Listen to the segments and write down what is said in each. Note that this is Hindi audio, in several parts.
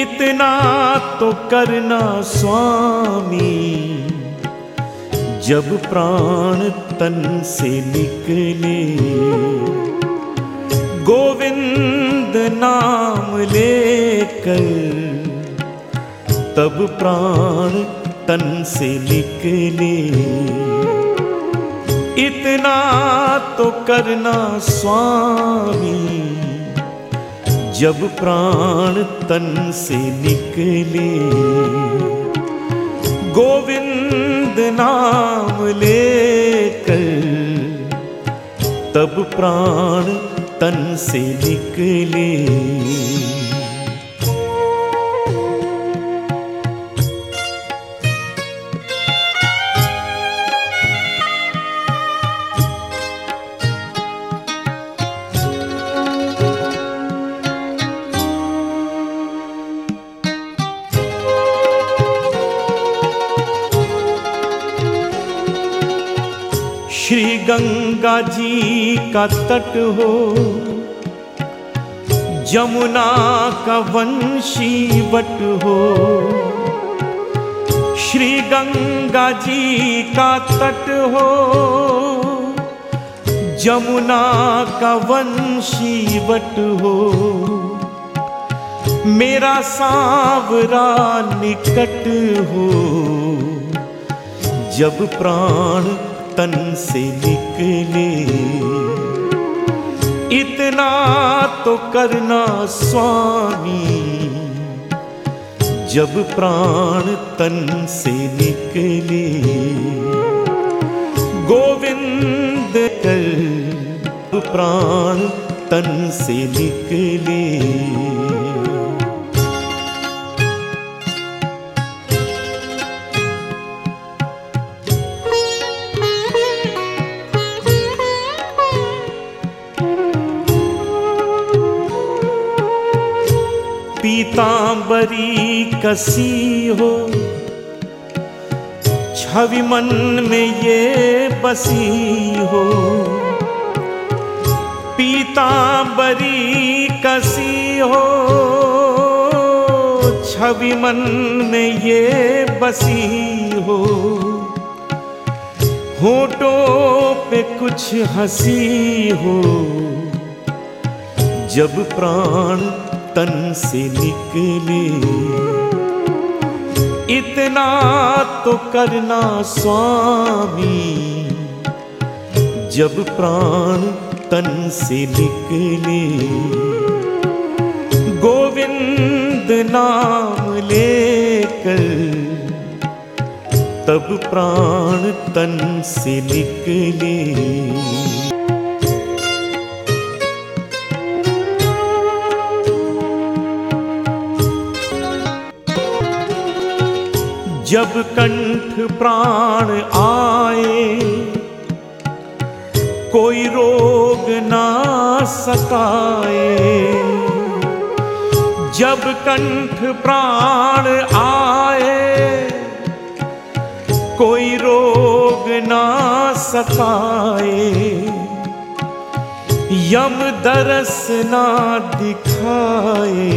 इतना तो करना स्वामी। जब प्राण तन से निकले, गोविंद नाम लेकर तब प्राण तन से निकले। इतना तो करना स्वामी। जब प्राण तन से निकले गोविंद नाम लेकर तब प्राण तन से निकले। श्री गंगा जी का तट हो, जमुना का वंशी वट हो। श्री गंगा जी का तट हो, जमुना का वंशी वट हो। मेरा सांवरा निकट हो, जब प्राण तन से निकले। इतना तो करना स्वामी, जब प्राण तन से निकले। गोविंद कर प्राण तन से निकले। पीतांबरी कसी हो, छवि मन में ये बसी हो। पीतांबरी कसी हो, छवि मन में ये बसी हो। होठों पे कुछ हँसी हो, जब प्राण तन से निकले। इतना तो करना स्वामी, जब प्राण तन से निकले। गोविंद नाम लेकर, तब प्राण तन से निकले। जब कंठ प्राण आए, कोई रोग ना सताए। जब कंठ प्राण आए, कोई रोग ना सताए। यम दरस ना दिखाए,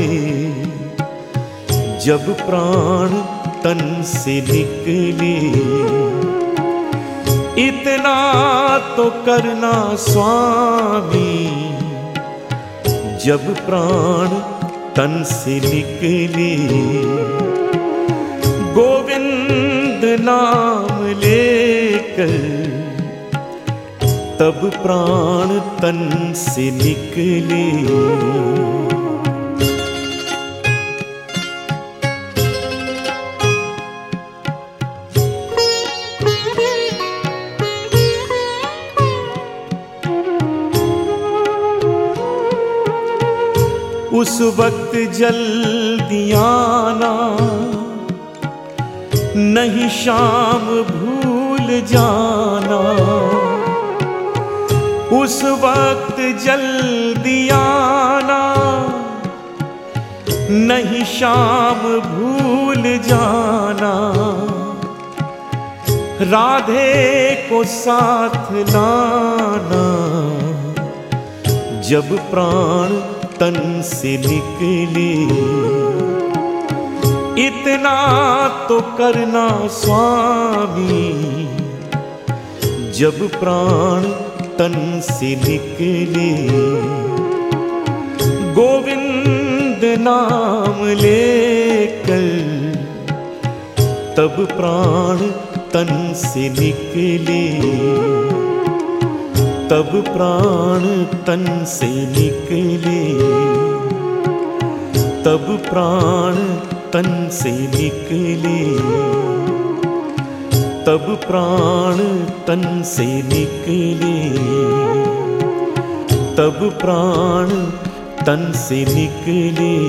जब प्राण तन से निकले। इतना तो करना स्वामी, जब प्राण तन से निकले। गोविंद नाम लेकर तब प्राण तन से निकले। उस वक्त जल्दी आना। नहीं शाम भूल जाना। उस वक्त जल्दी आना। नहीं शाम भूल जाना। राधे को साथ लाना। जब प्राण तन से निकले। इतना तो करना स्वामी, जब प्राण तन से निकले। गोविंद नाम लेकर तब प्राण तन से निकले। तब प्राण तन से निकले। तब प्राण तन से निकले। तब प्राण तन से निकले। तब प्राण तन से निकले।